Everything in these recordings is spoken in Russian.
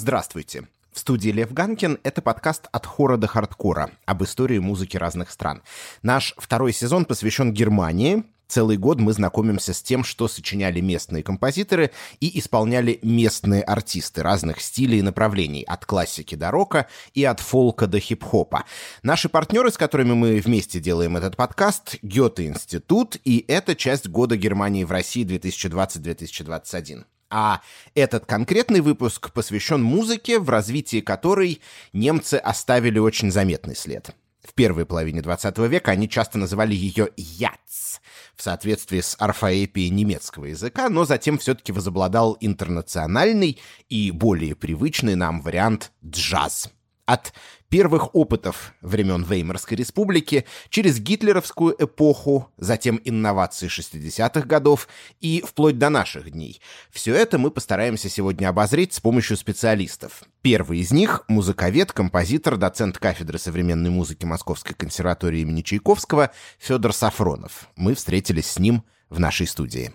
Здравствуйте. В студии Лев Ганкин — это подкаст «От хора до хардкора» об истории музыки разных стран. Наш второй сезон посвящен Германии. Целый год мы знакомимся с тем, что сочиняли местные композиторы и исполняли местные артисты разных стилей и направлений, от классики до рока и от фолка до хип-хопа. Наши партнеры, с которыми мы вместе делаем этот подкаст, Гёте-институт, и это часть года Германии в России 2020-2021. А этот конкретный выпуск посвящен музыке, в развитии которой немцы оставили очень заметный след. В первой половине 20 века они часто называли ее «яц», в соответствии с орфоэпией немецкого языка, но затем все-таки возобладал интернациональный и более привычный нам вариант «джаз». От первых опытов времен Веймарской республики, через гитлеровскую эпоху, затем инновации 60-х годов и вплоть до наших дней. Все это мы постараемся сегодня обозреть с помощью специалистов. Первый из них — музыковед, композитор, доцент кафедры современной музыки Московской консерватории имени Чайковского Федор Сафронов. Мы встретились с ним в нашей студии.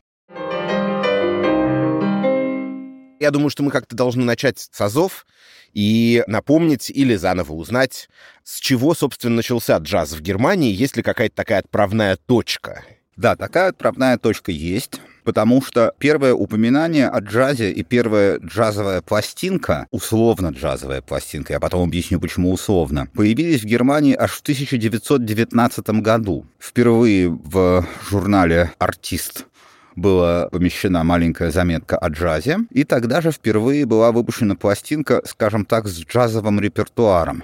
Я думаю, что мы как-то должны начать с азов и напомнить или заново узнать, с чего, собственно, начался джаз в Германии, есть ли какая-то такая отправная точка. Да, такая отправная точка есть, потому что первое упоминание о джазе и первая джазовая пластинка, условно джазовая пластинка, я потом объясню, почему условно, появились в Германии аж в 1919 году. Впервые в журнале «Артист» была помещена маленькая заметка о джазе, и тогда же впервые была выпущена пластинка, скажем так, с джазовым репертуаром.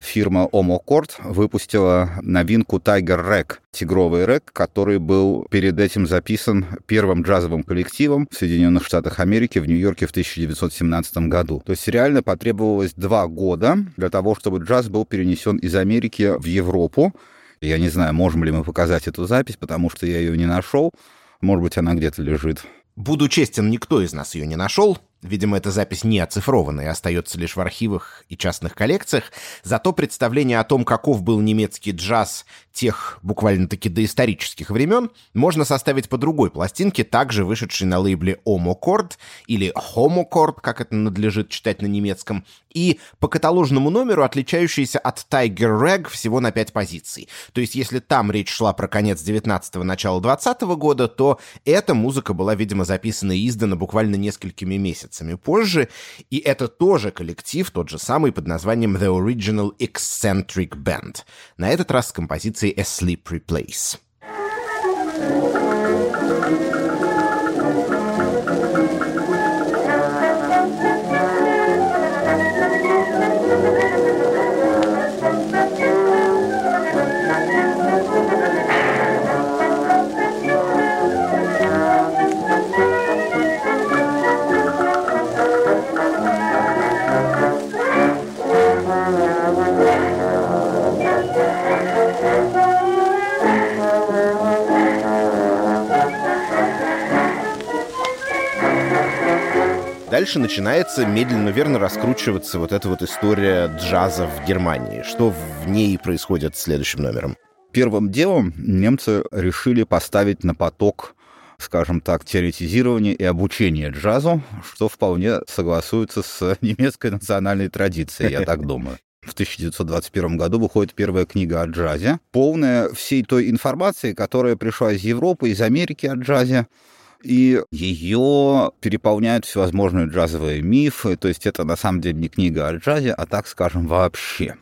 Фирма Omocord выпустила новинку Tiger Rack, тигровый рэк, который был перед этим записан первым джазовым коллективом в Соединенных Штатах Америки в Нью-Йорке в 1917 году. То есть реально потребовалось два года для того, чтобы джаз был перенесен из Америки в Европу. Я не знаю, можем ли мы показать эту запись, потому что я ее не нашел. Может быть, она где-то лежит. Буду честен, никто из нас ее не нашел. Видимо, эта запись не оцифрована и остается лишь в архивах и частных коллекциях. Зато представление о том, каков был немецкий джаз тех буквально-таки доисторических времен, можно составить по другой пластинке, также вышедшей на лейбле Omoccord или Homocord, как это надлежит читать на немецком, и по каталожному номеру отличающейся от Tiger Rag всего на 5 позиций. То есть, если там речь шла про конец 19-го, начало 20 -го года, то эта музыка была, видимо, записана и издана буквально несколькими месяцами позже, и это тоже коллектив, тот же самый под названием The Original Eccentric Band, на этот раз с композицией A Sleep Replace. Дальше начинается медленно, верно раскручиваться вот эта вот история джаза в Германии. Что в ней происходит с следующим номером? Первым делом немцы решили поставить на поток скажем так, теоретизирование и обучение джазу, что вполне согласуется с немецкой национальной традицией, я так думаю. В 1921 году выходит первая книга о джазе, полная всей той информации, которая пришла из Европы, из Америки о джазе, и ее переполняют всевозможные джазовые мифы. То есть это на самом деле не книга о джазе, а так скажем вообще.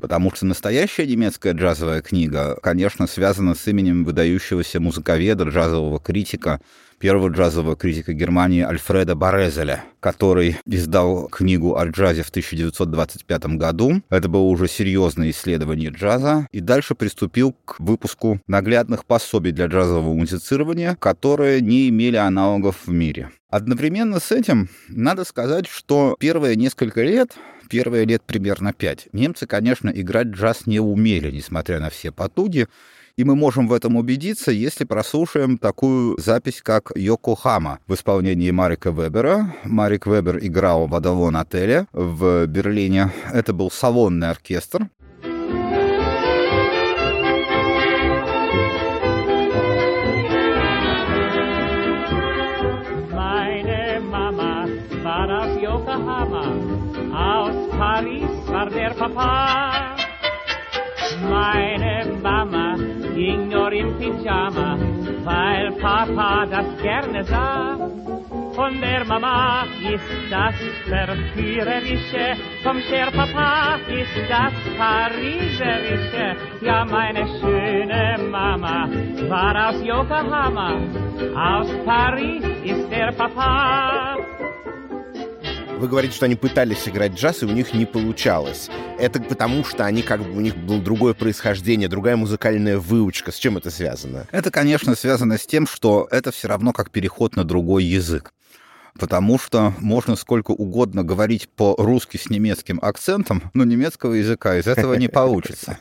Потому что настоящая немецкая джазовая книга, конечно, связана с именем выдающегося музыковеда, джазового критика первого джазового критика Германии Альфреда Борезеля, который издал книгу о джазе в 1925 году. Это было уже серьезное исследование джаза. И дальше приступил к выпуску наглядных пособий для джазового музицирования, которые не имели аналогов в мире. Одновременно с этим надо сказать, что первые несколько лет, первые лет примерно пять, немцы, конечно, играть джаз не умели, несмотря на все потуги. И мы можем в этом убедиться, если прослушаем такую запись, как «Йокохама» в исполнении Марика Вебера. Марик Вебер играл в «Адалон отеле» в Берлине. Это был салонный оркестр, Paris war der Papa. Meine ging nur im Pyjama, weil Papa das gerne sah. Von der Mama ist das Verführerische, vom Cher Papa ist das Pariserische. Ja, meine schöne Mama war aus Yokohama, aus Paris ist der Papa. Вы говорите, что они пытались играть джаз, и у них не получалось. Это потому, что они как бы у них было другое происхождение, другая музыкальная выучка. С чем это связано? Это, конечно, связано с тем, что это все равно как переход на другой язык. Потому что можно сколько угодно говорить по-русски с немецким акцентом, но немецкого языка из этого не получится.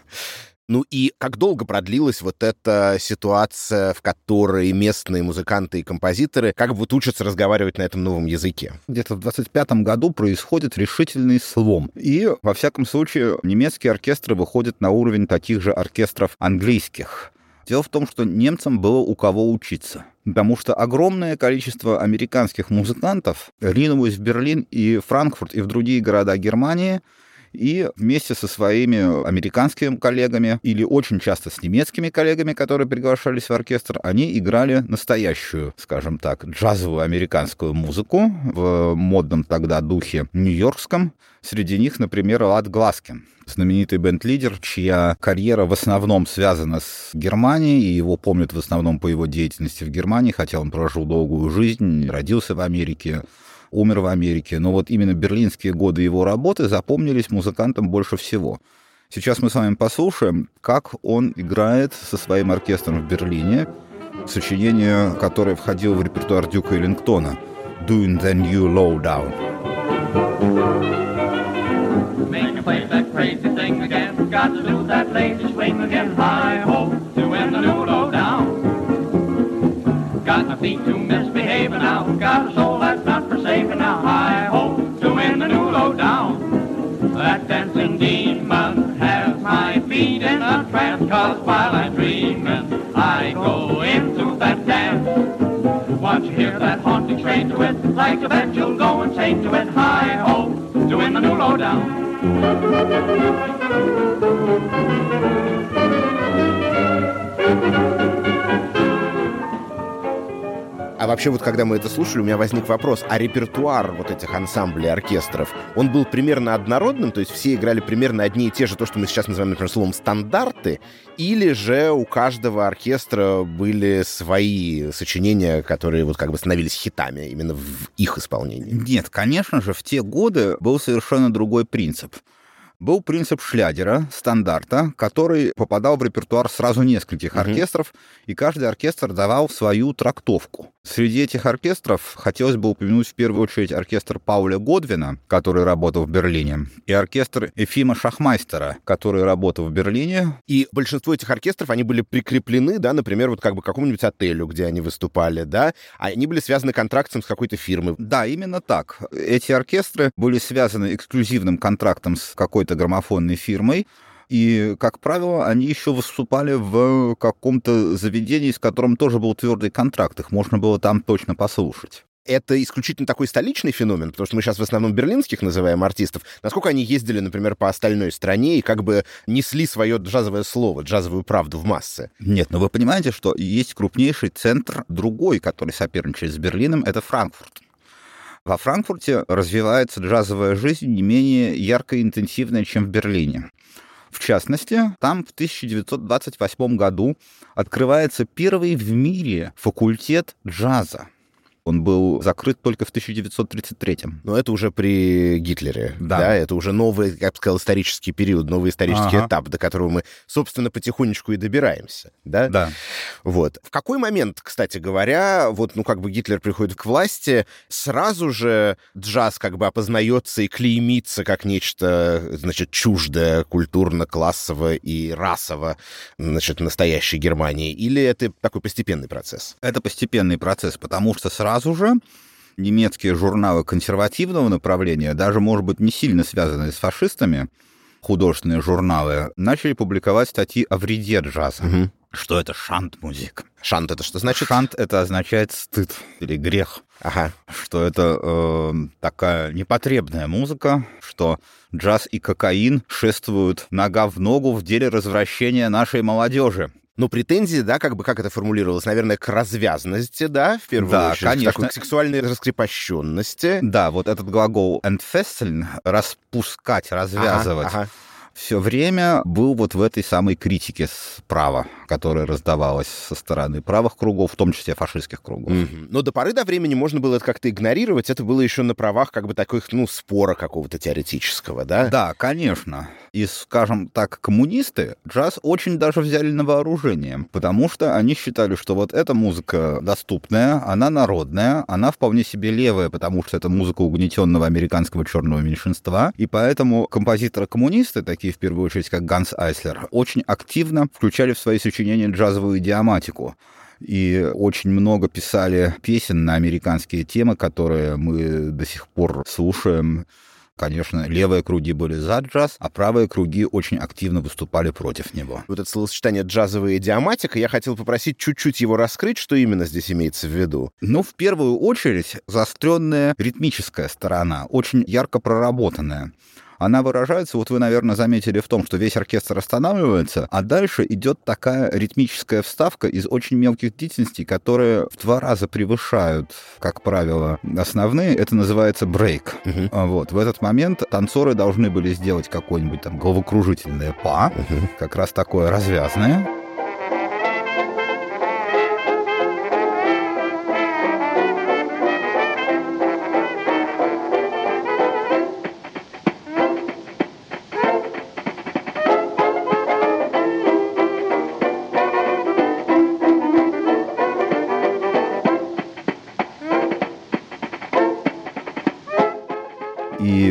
Ну и как долго продлилась вот эта ситуация, в которой местные музыканты и композиторы как бы учатся разговаривать на этом новом языке? Где-то в 25 году происходит решительный слом. И, во всяком случае, немецкие оркестры выходят на уровень таких же оркестров английских. Дело в том, что немцам было у кого учиться. Потому что огромное количество американских музыкантов ринулось в Берлин и Франкфурт и в другие города Германии – и вместе со своими американскими коллегами или очень часто с немецкими коллегами, которые приглашались в оркестр, они играли настоящую, скажем так, джазовую американскую музыку в модном тогда духе нью-йоркском. Среди них, например, Лад Гласкин, знаменитый бенд-лидер, чья карьера в основном связана с Германией, и его помнят в основном по его деятельности в Германии, хотя он прожил долгую жизнь, родился в Америке, умер в Америке, но вот именно берлинские годы его работы запомнились музыкантам больше всего. Сейчас мы с вами послушаем, как он играет со своим оркестром в Берлине, сочинение, которое входило в репертуар Дюка Эллингтона «Doing the New Lowdown». Got to do that lazy swing again. Hi ho, doing the new lowdown. Got my feet to misbehaving now. Got a soul that's not forsaken now. Hi ho, doing the new low down. That dancing demon has my feet in a trance. Cause while I'm dreaming, I go into that dance. Once you hear that haunting strain to it, like a bet you'll go and say to it, Hi ho, doing the new low down. А вообще вот когда мы это слушали, у меня возник вопрос, а репертуар вот этих ансамблей, оркестров, он был примерно однородным, то есть все играли примерно одни и те же, то, что мы сейчас называем, например, словом стандарты, или же у каждого оркестра были свои сочинения, которые вот как бы становились хитами именно в их исполнении? Нет, конечно же, в те годы был совершенно другой принцип был принцип шлядера, стандарта, который попадал в репертуар сразу нескольких угу. оркестров, и каждый оркестр давал свою трактовку. Среди этих оркестров хотелось бы упомянуть в первую очередь оркестр Пауля Годвина, который работал в Берлине, и оркестр Эфима Шахмайстера, который работал в Берлине. И большинство этих оркестров, они были прикреплены, да, например, вот как бы к какому-нибудь отелю, где они выступали, да, а они были связаны контрактом с какой-то фирмой. Да, именно так. Эти оркестры были связаны эксклюзивным контрактом с какой-то граммофонной фирмой, и, как правило, они еще выступали в каком-то заведении, с которым тоже был твердый контракт. Их можно было там точно послушать это исключительно такой столичный феномен, потому что мы сейчас в основном берлинских называем артистов. Насколько они ездили, например, по остальной стране и как бы несли свое джазовое слово, джазовую правду в массы? Нет, но вы понимаете, что есть крупнейший центр другой, который соперничает с Берлином, это Франкфурт. Во Франкфурте развивается джазовая жизнь не менее ярко и интенсивная, чем в Берлине. В частности, там в 1928 году открывается первый в мире факультет джаза. Он был закрыт только в 1933-м. Но это уже при Гитлере. Да. да. Это уже новый, я бы сказал, исторический период, новый исторический ага. этап, до которого мы, собственно, потихонечку и добираемся. Да? Да. Вот. В какой момент, кстати говоря, вот, ну, как бы Гитлер приходит к власти, сразу же джаз как бы опознается и клеймится как нечто, значит, чуждое культурно-классово и расово, значит, настоящей Германии? Или это такой постепенный процесс? Это постепенный процесс, потому что сразу сразу же немецкие журналы консервативного направления, даже, может быть, не сильно связанные с фашистами, художественные журналы, начали публиковать статьи о вреде джаза. Угу. что это шант-музыка. Шант это что значит? Шант это означает стыд или грех. Ага. Что это э, такая непотребная музыка, что джаз и кокаин шествуют нога в ногу в деле развращения нашей молодежи. Ну, претензии, да, как бы, как это формулировалось, наверное, к развязности, да, в первую Да, очередь, конечно. к такой к сексуальной раскрепощенности. Да, вот этот глагол entfesseln, распускать, развязывать, Ага, ага. Все время был вот в этой самой критике справа, которая раздавалась со стороны правых кругов, в том числе фашистских кругов. Мгм. Но до поры до времени можно было это как-то игнорировать. Это было еще на правах как бы таких, ну, спора какого-то теоретического, да? Да, конечно. И, скажем так, коммунисты джаз очень даже взяли на вооружение, потому что они считали, что вот эта музыка доступная, она народная, она вполне себе левая, потому что это музыка угнетенного американского черного меньшинства, и поэтому композиторы-коммунисты, такие в первую очередь, как Ганс Айслер, очень активно включали в свои сочинения джазовую идиоматику. И очень много писали песен на американские темы, которые мы до сих пор слушаем. Конечно, левые круги были за джаз, а правые круги очень активно выступали против него. Вот это словосочетание джазовая идиоматика, я хотел попросить чуть-чуть его раскрыть, что именно здесь имеется в виду. Ну, в первую очередь, заостренная ритмическая сторона, очень ярко проработанная. Она выражается, вот вы, наверное, заметили в том, что весь оркестр останавливается, а дальше идет такая ритмическая вставка из очень мелких длительностей, которые в два раза превышают, как правило, основные. Это называется брейк. А Вот. В этот момент танцоры должны были сделать какое-нибудь там головокружительное па, Мгм. как раз такое развязное.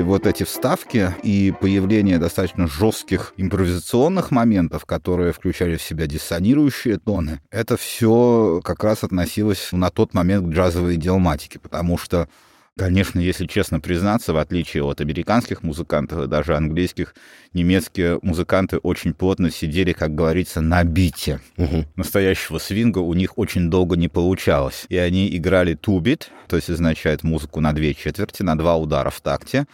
Вот эти вставки и появление достаточно жестких импровизационных моментов, которые включали в себя диссонирующие тоны, это все как раз относилось на тот момент к джазовой идиоматике, потому что Конечно, если честно признаться, в отличие от американских музыкантов и даже английских, немецкие музыканты очень плотно сидели, как говорится, на бите. Мгм. Настоящего свинга у них очень долго не получалось. И они играли тубит, то есть означает музыку на две четверти, на два удара в такте.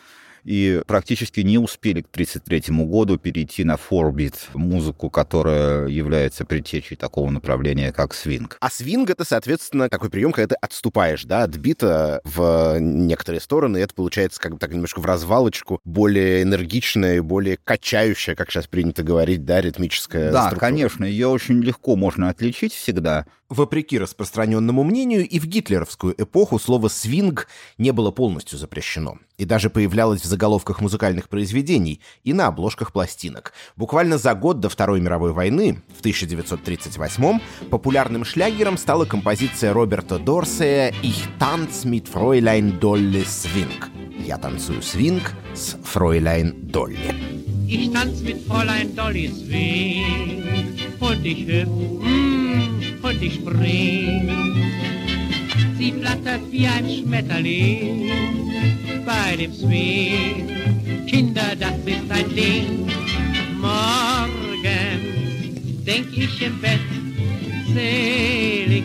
И практически не успели к 1933 году перейти на форбит, музыку, которая является предтечей такого направления, как свинг. А свинг — это, соответственно, такой прием, когда ты отступаешь, да, от бита в некоторые стороны, и это получается как бы так немножко в развалочку, более энергичная и более качающая, как сейчас принято говорить, да, ритмическая Да, структура. конечно, ее очень легко можно отличить всегда. Вопреки распространенному мнению, и в гитлеровскую эпоху слово «свинг» не было полностью запрещено. И даже появлялось в заголовках музыкальных произведений и на обложках пластинок. Буквально за год до Второй мировой войны, в 1938-м, популярным шлягером стала композиция Роберта Дорсея «Ich tanz mit Fräulein Dolly Swing». «Я танцую свинг с Фройляйн Долли». Ich tanz mit Fräulein Dolly Swing und ich hüpf mm, und ich spring. Sie flattert wie ein Schmetterling bei dem Swing. Kinder, das ist ein Ding. Morgen denk ich im Bett selig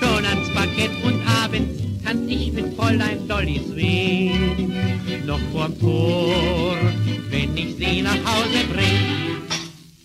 schon ans Parkett und abends tanz ich mit Fräulein Dolly Swing. Noch vorm Tor, wenn ich sie nach Hause bring.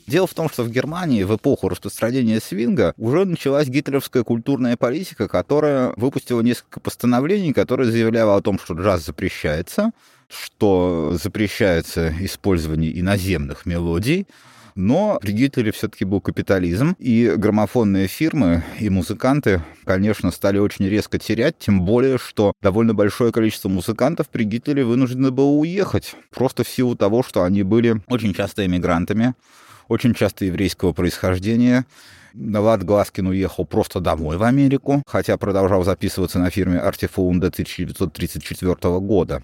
Дело в том, что в Германии в эпоху распространения свинга уже началась гитлеровская культурная политика, которая выпустила несколько постановлений, которые заявляли о том, что джаз запрещается, что запрещается использование иноземных мелодий, но при Гитлере все-таки был капитализм, и граммофонные фирмы и музыканты, конечно, стали очень резко терять, тем более, что довольно большое количество музыкантов при Гитлере вынуждено было уехать, просто в силу того, что они были очень часто эмигрантами, очень часто еврейского происхождения. Влад Гласкин уехал просто домой в Америку, хотя продолжал записываться на фирме Artifound до 1934 года.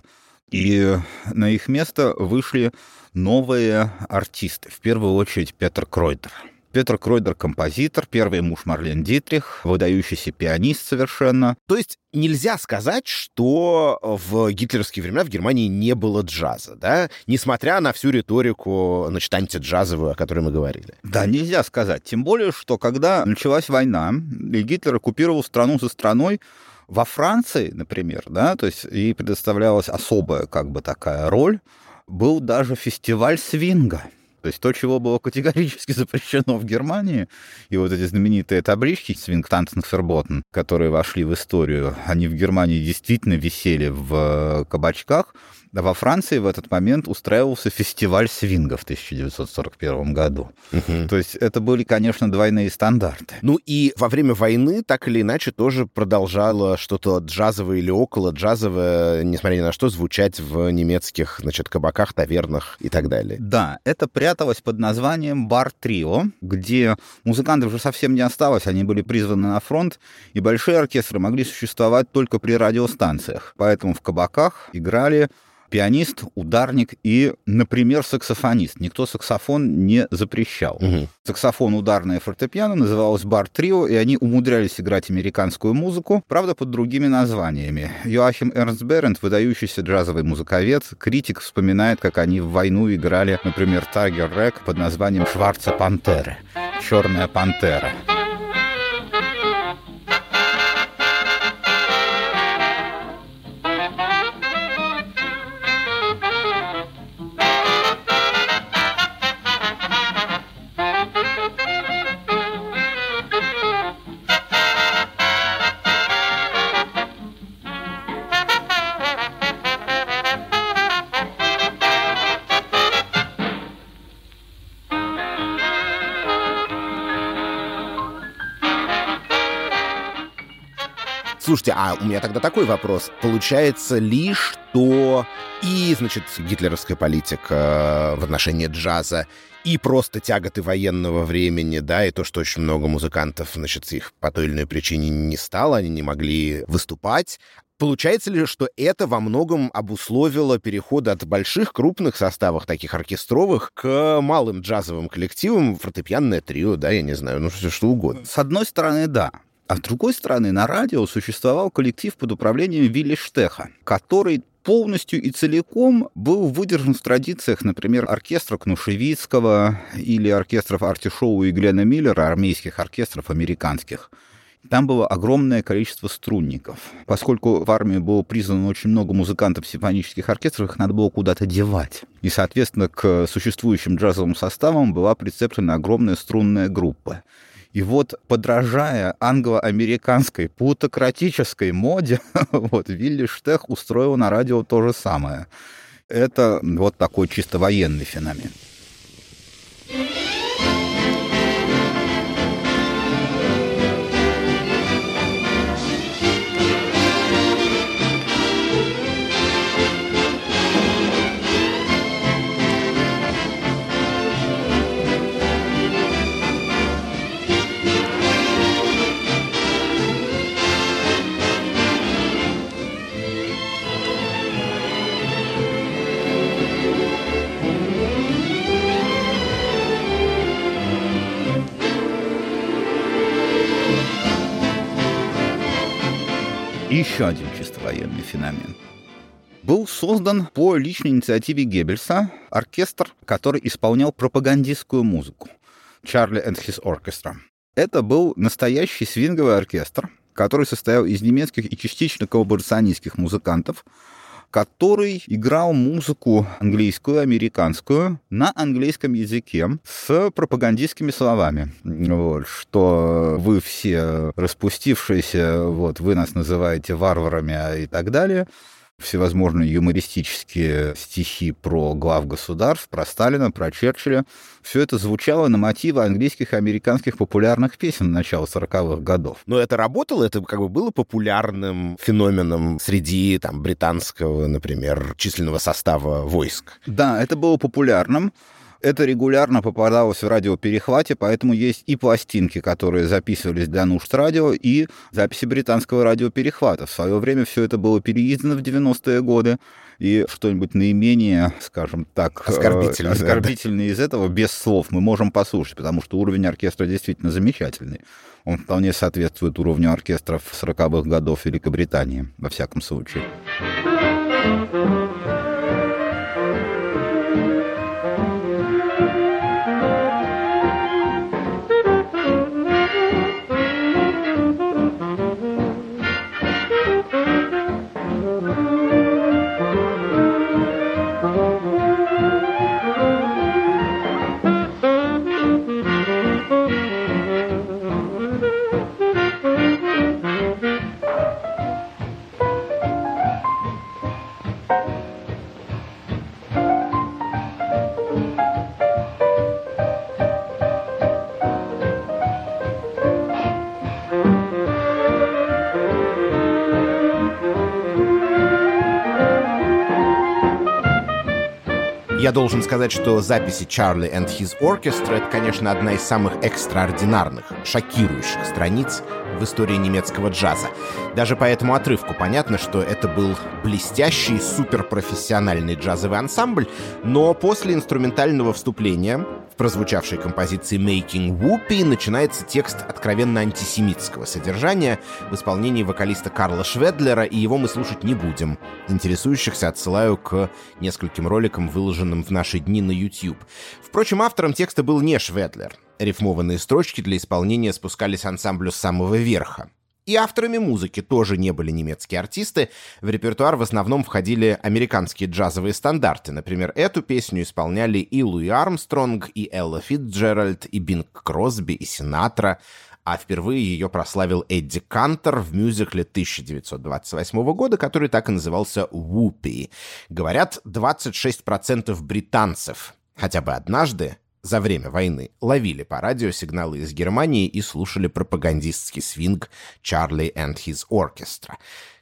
И на их место вышли новые артисты. В первую очередь Петр Кройтер. Петр Кройдер — композитор, первый муж Марлен Дитрих, выдающийся пианист совершенно. То есть нельзя сказать, что в гитлеровские времена в Германии не было джаза, да? Несмотря на всю риторику, значит, антиджазовую, о которой мы говорили. Да, нельзя сказать. Тем более, что когда началась война, и Гитлер оккупировал страну за страной, во Франции, например, да, то есть ей предоставлялась особая как бы такая роль, был даже фестиваль свинга. То есть то, чего было категорически запрещено в Германии, и вот эти знаменитые таблички «Свинг Тансенферботен», которые вошли в историю, они в Германии действительно висели в кабачках, а во Франции в этот момент устраивался фестиваль свинга в 1941 году. Угу. То есть это были, конечно, двойные стандарты. Ну и во время войны так или иначе тоже продолжало что-то джазовое или около джазовое, несмотря ни на что, звучать в немецких, значит, кабаках, тавернах и так далее. Да, это пряталось под названием «Бар-трио», где музыкантов уже совсем не осталось, они были призваны на фронт, и большие оркестры могли существовать только при радиостанциях. Поэтому в кабаках играли пианист, ударник и, например, саксофонист. Никто саксофон не запрещал. Угу. Саксофон, ударное фортепиано называлось бар-трио, и они умудрялись играть американскую музыку, правда, под другими названиями. Йоахим Эрнст Берент, выдающийся джазовый музыковед, критик вспоминает, как они в войну играли, например, Тайгер Рэк под названием «Шварца пантеры» — «Черная пантера». Слушайте, а у меня тогда такой вопрос. Получается ли, что и, значит, гитлеровская политика в отношении джаза, и просто тяготы военного времени, да, и то, что очень много музыкантов, значит, их по той или иной причине не стало, они не могли выступать, Получается ли, что это во многом обусловило переход от больших крупных составов, таких оркестровых, к малым джазовым коллективам, фортепианное трио, да, я не знаю, ну все что угодно? С одной стороны, да. А с другой стороны, на радио существовал коллектив под управлением Вилли Штеха, который полностью и целиком был выдержан в традициях, например, оркестра Кнушевицкого или оркестров Арти Шоу и Глена Миллера, армейских оркестров американских. Там было огромное количество струнников. Поскольку в армии было призвано очень много музыкантов симфонических оркестров, их надо было куда-то девать. И, соответственно, к существующим джазовым составам была прицеплена огромная струнная группа. И вот, подражая англо-американской плутократической моде, вот Вилли Штех устроил на радио то же самое. Это вот такой чисто военный феномен. Еще один чисто военный феномен. Был создан по личной инициативе Геббельса оркестр, который исполнял пропагандистскую музыку. Чарли and His Orchestra. Это был настоящий свинговый оркестр, который состоял из немецких и частично коллаборационистских музыкантов, который играл музыку английскую, американскую на английском языке с пропагандистскими словами. Вот, что вы все распустившиеся, вот, вы нас называете варварами и так далее всевозможные юмористические стихи про глав государств, про Сталина, про Черчилля. Все это звучало на мотивы английских и американских популярных песен начала 40-х годов. Но это работало, это как бы было популярным феноменом среди там, британского, например, численного состава войск. Да, это было популярным. Это регулярно попадалось в радиоперехвате, поэтому есть и пластинки, которые записывались для нужд радио, и записи британского радиоперехвата. В свое время все это было переиздано в 90-е годы, и что-нибудь наименее, скажем так, оскорбительное, э, оскорбительное да. из этого без слов мы можем послушать, потому что уровень оркестра действительно замечательный. Он вполне соответствует уровню оркестров 40-х годов Великобритании, во всяком случае. Я должен сказать, что записи Charlie and His Orchestra — это, конечно, одна из самых экстраординарных, шокирующих страниц в истории немецкого джаза. Даже по этому отрывку понятно, что это был блестящий, суперпрофессиональный джазовый ансамбль, но после инструментального вступления в прозвучавшей композиции «Making Whoopi» начинается текст откровенно антисемитского содержания в исполнении вокалиста Карла Шведлера, и его мы слушать не будем. Интересующихся отсылаю к нескольким роликам, выложенным в наши дни на YouTube. Впрочем, автором текста был не Шведлер. Рифмованные строчки для исполнения спускались ансамблю с самого верха. И авторами музыки тоже не были немецкие артисты. В репертуар в основном входили американские джазовые стандарты. Например, эту песню исполняли и Луи Армстронг, и Элла Фитджеральд, и Бинг Кросби, и Синатра. А впервые ее прославил Эдди Кантер в мюзикле 1928 года, который так и назывался «Вупи». Говорят, 26% британцев хотя бы однажды за время войны ловили по радио сигналы из Германии и слушали пропагандистский свинг «Charlie and His Orchestra».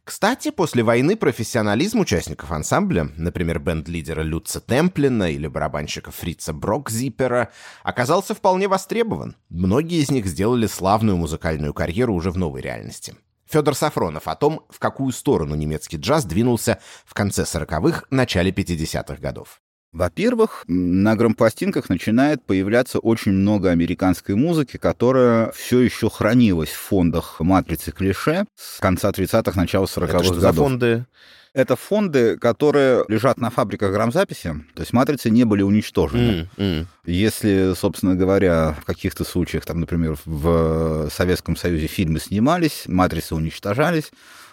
Кстати, после войны профессионализм участников ансамбля, например, бенд-лидера Люца Темплина или барабанщика Фрица Брокзипера, оказался вполне востребован. Многие из них сделали славную музыкальную карьеру уже в новой реальности. Федор Сафронов о том, в какую сторону немецкий джаз двинулся в конце 40-х, начале 50-х годов. Во-первых, на грампластинках начинает появляться очень много американской музыки, которая все еще хранилась в фондах матрицы клише с конца 30-х, начала 40-х годов. за фонды? Это фонды, которые лежат на фабриках грамзаписи, то есть матрицы не были уничтожены. Mm, mm. Если, собственно говоря, в каких-то случаях, там, например, в Советском Союзе фильмы снимались, матрицы уничтожались,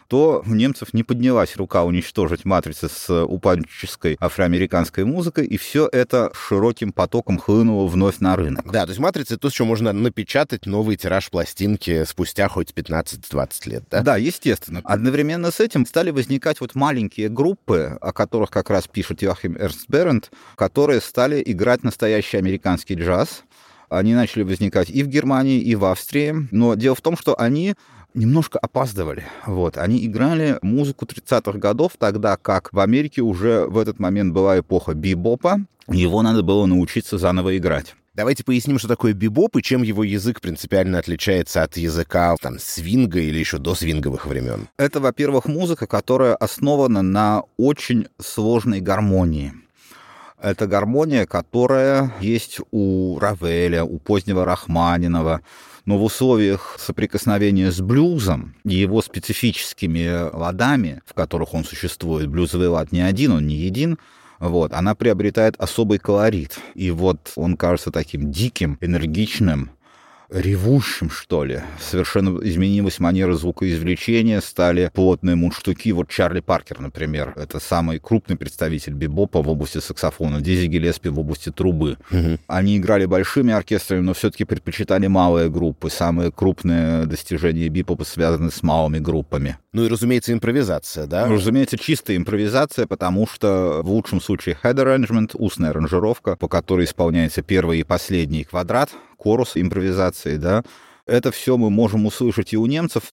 то у немцев не поднялась рука уничтожить матрицы с упаднической афроамериканской музыкой, и все это широким потоком хлынуло вновь на рынок. Да, то есть матрицы то, что можно напечатать новый тираж пластинки спустя хоть 15-20 лет, да? Да, естественно. Одновременно с этим стали возникать вот маленькие группы, о которых как раз пишет Йохим Эрнст Берент, которые стали играть настоящий американский джаз, они начали возникать и в Германии, и в Австрии. Но дело в том, что они немножко опаздывали. Вот. Они играли музыку 30-х годов, тогда как в Америке уже в этот момент была эпоха бибопа, его надо было научиться заново играть. Давайте поясним, что такое бибоп и чем его язык принципиально отличается от языка там, свинга или еще до свинговых времен. Это, во-первых, музыка, которая основана на очень сложной гармонии. Это гармония, которая есть у Равеля, у позднего Рахманинова, но в условиях соприкосновения с блюзом и его специфическими ладами, в которых он существует, блюзовый лад не один, он не един, вот, она приобретает особый колорит. И вот он кажется таким диким, энергичным, ревущим, что ли. Совершенно изменилась манера звукоизвлечения, стали плотные мундштуки. Вот Чарли Паркер, например, это самый крупный представитель бибопа в области саксофона, Дизи Гелеспи в области трубы. Угу. Они играли большими оркестрами, но все-таки предпочитали малые группы. Самые крупные достижения бибопа связаны с малыми группами. Ну и, разумеется, импровизация, да? Разумеется, чистая импровизация, потому что в лучшем случае head arrangement, устная аранжировка, по которой исполняется первый и последний квадрат, корус импровизации, да, это все мы можем услышать и у немцев.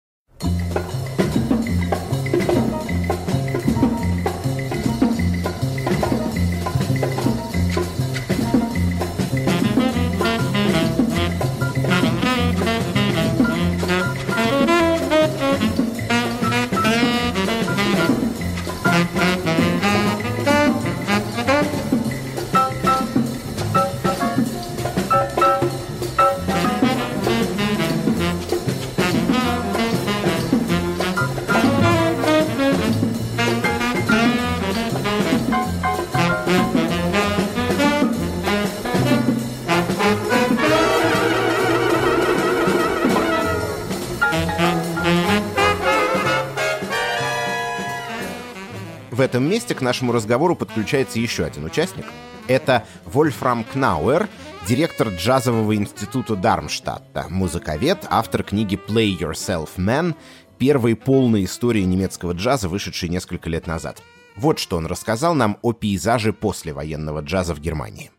Этом месте к нашему разговору подключается еще один участник. Это Вольфрам Кнауэр, директор джазового института Дармштадта, музыковед, автор книги «Play Yourself Man», первой полной истории немецкого джаза, вышедшей несколько лет назад. Вот что он рассказал нам о пейзаже послевоенного джаза в Германии.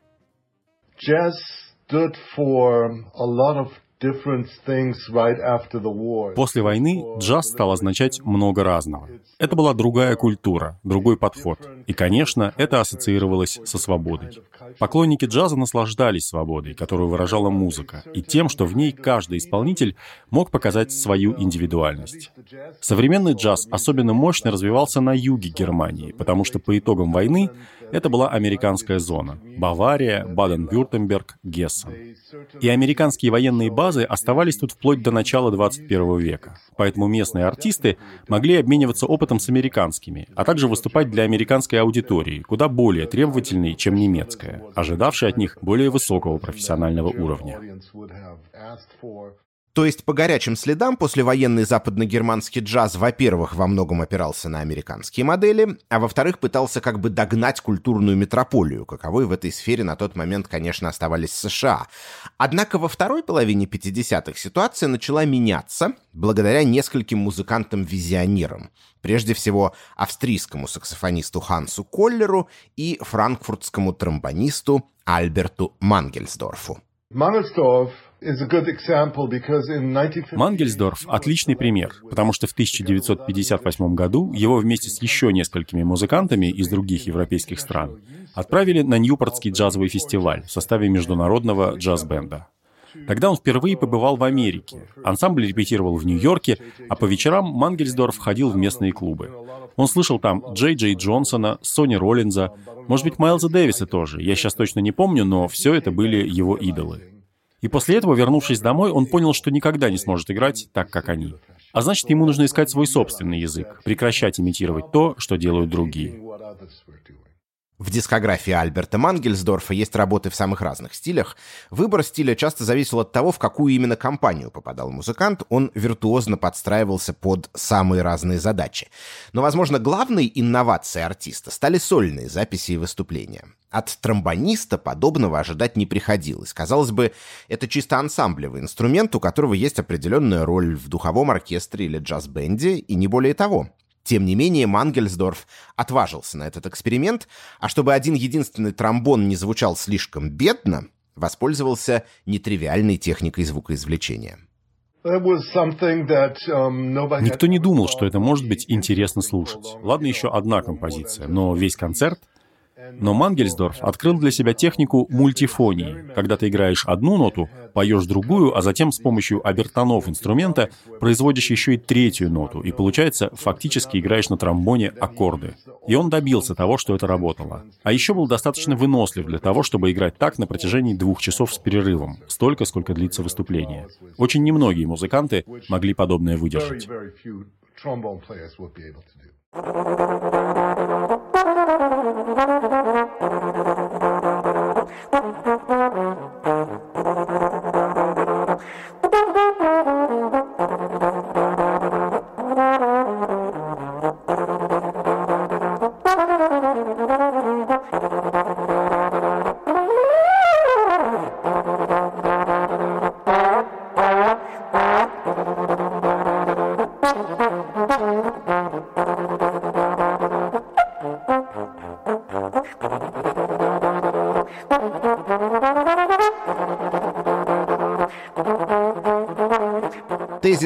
Jazz stood for a lot of После войны джаз стал означать много разного. Это была другая культура, другой подход. И, конечно, это ассоциировалось со свободой. Поклонники джаза наслаждались свободой, которую выражала музыка, и тем, что в ней каждый исполнитель мог показать свою индивидуальность. Современный джаз особенно мощно развивался на юге Германии, потому что по итогам войны это была американская зона — Бавария, Баден-Вюртемберг, Гессен. И американские военные базы оставались тут вплоть до начала 21 века. Поэтому местные артисты могли обмениваться опытом с американскими, а также выступать для американской аудитории, куда более требовательной, чем немецкая, ожидавшей от них более высокого профессионального уровня. То есть по горячим следам послевоенный западногерманский джаз, во-первых, во многом опирался на американские модели, а во-вторых, пытался как бы догнать культурную метрополию, каковой в этой сфере на тот момент, конечно, оставались США. Однако во второй половине 50-х ситуация начала меняться благодаря нескольким музыкантам-визионерам. Прежде всего, австрийскому саксофонисту Хансу Коллеру и франкфуртскому тромбонисту Альберту Мангельсдорфу. Мангельсдорф — отличный пример, потому что в 1958 году его вместе с еще несколькими музыкантами из других европейских стран отправили на Ньюпортский джазовый фестиваль в составе международного джаз-бенда. Тогда он впервые побывал в Америке. Ансамбль репетировал в Нью-Йорке, а по вечерам Мангельсдорф ходил в местные клубы. Он слышал там Джей Джей Джонсона, Сони Роллинза, может быть, Майлза Дэвиса тоже, я сейчас точно не помню, но все это были его идолы. И после этого, вернувшись домой, он понял, что никогда не сможет играть так, как они. А значит, ему нужно искать свой собственный язык, прекращать имитировать то, что делают другие. В дискографии Альберта Мангельсдорфа есть работы в самых разных стилях. Выбор стиля часто зависел от того, в какую именно компанию попадал музыкант. Он виртуозно подстраивался под самые разные задачи. Но, возможно, главной инновацией артиста стали сольные записи и выступления. От тромбониста подобного ожидать не приходилось. Казалось бы, это чисто ансамблевый инструмент, у которого есть определенная роль в духовом оркестре или джаз-бенде, и не более того. Тем не менее, Мангельсдорф отважился на этот эксперимент, а чтобы один единственный тромбон не звучал слишком бедно, воспользовался нетривиальной техникой звукоизвлечения. Um, Никто не думал, что это может быть интересно слушать. Ладно, еще одна композиция, но весь концерт но Мангельсдорф открыл для себя технику мультифонии, когда ты играешь одну ноту, поешь другую, а затем с помощью обертонов инструмента производишь еще и третью ноту, и получается, фактически играешь на тромбоне аккорды. И он добился того, что это работало. А еще был достаточно вынослив для того, чтобы играть так на протяжении двух часов с перерывом, столько, сколько длится выступление. Очень немногие музыканты могли подобное выдержать. 誰だって誰だって誰だって誰だって誰だって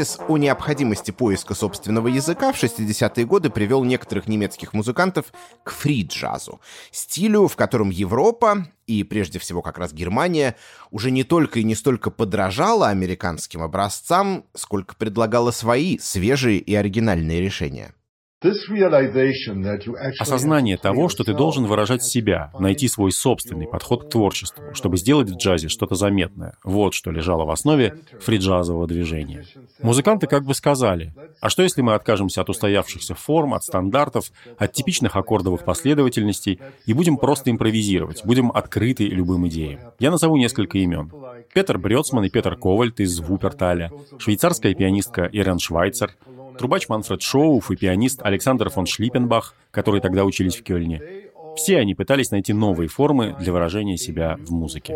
Тезис о необходимости поиска собственного языка в 60-е годы привел некоторых немецких музыкантов к фри-джазу, стилю, в котором Европа, и прежде всего как раз Германия, уже не только и не столько подражала американским образцам, сколько предлагала свои свежие и оригинальные решения. Осознание того, что ты должен выражать себя, найти свой собственный подход к творчеству, чтобы сделать в джазе что-то заметное. Вот что лежало в основе фриджазового движения. Музыканты как бы сказали, а что если мы откажемся от устоявшихся форм, от стандартов, от типичных аккордовых последовательностей и будем просто импровизировать, будем открыты любым идеям. Я назову несколько имен. Петер Брёцман и Петер Ковальт из Вуперталя, швейцарская пианистка Ирен Швайцер, трубач Манфред Шоуф и пианист Александр фон Шлиппенбах, которые тогда учились в Кёльне. Все они пытались найти новые формы для выражения себя в музыке.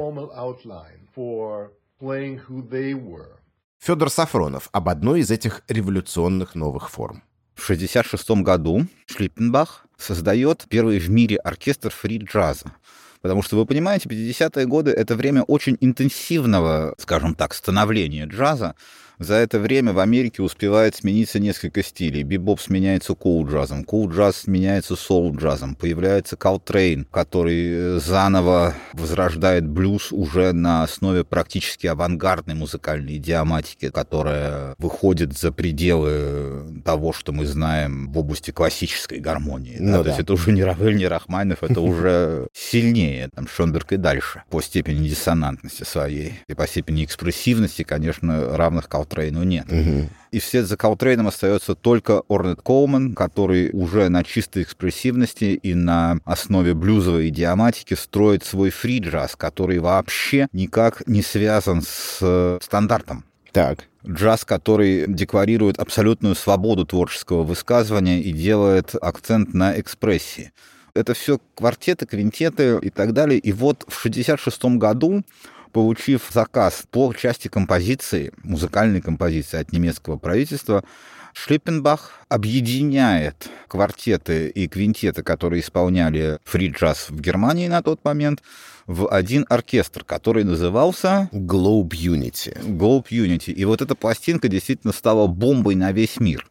Федор Сафронов об одной из этих революционных новых форм. В 1966 году Шлиппенбах создает первый в мире оркестр фри-джаза. Потому что, вы понимаете, 50-е годы — это время очень интенсивного, скажем так, становления джаза, за это время в Америке успевает смениться несколько стилей. Бибоп сменяется кул-джазом, кул-джаз сменяется соул-джазом, появляется Колтрейн, который э, заново возрождает блюз уже на основе практически авангардной музыкальной идиоматики, которая выходит за пределы того, что мы знаем в области классической гармонии. Ну, да? Да. То есть это уже не Равель, не Рахманинов, это уже сильнее, там, Шёнберг и дальше, по степени диссонантности своей и по степени экспрессивности, конечно, равных Калтрейну Калтрейну нет. Угу. И вслед за Калтрейном остается только Орнет Коулман, который уже на чистой экспрессивности и на основе блюзовой идиоматики строит свой фри-джаз, который вообще никак не связан с э, стандартом. Так. Джаз, который декларирует абсолютную свободу творческого высказывания и делает акцент на экспрессии. Это все квартеты, квинтеты и так далее. И вот в 1966 году получив заказ по части композиции, музыкальной композиции от немецкого правительства, Шлиппенбах объединяет квартеты и квинтеты, которые исполняли фри-джаз в Германии на тот момент, в один оркестр, который назывался Globe Unity. Globe Unity. И вот эта пластинка действительно стала бомбой на весь мир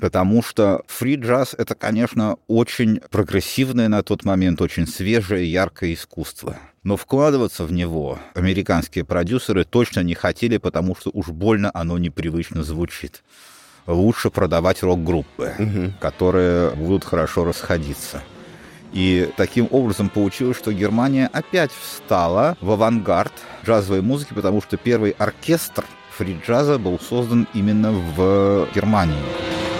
потому что фри-джаз — это, конечно, очень прогрессивное на тот момент, очень свежее, яркое искусство. Но вкладываться в него американские продюсеры точно не хотели, потому что уж больно оно непривычно звучит. Лучше продавать рок-группы, угу. которые будут хорошо расходиться. И таким образом получилось, что Германия опять встала в авангард джазовой музыки, потому что первый оркестр фри-джаза был создан именно в Германии.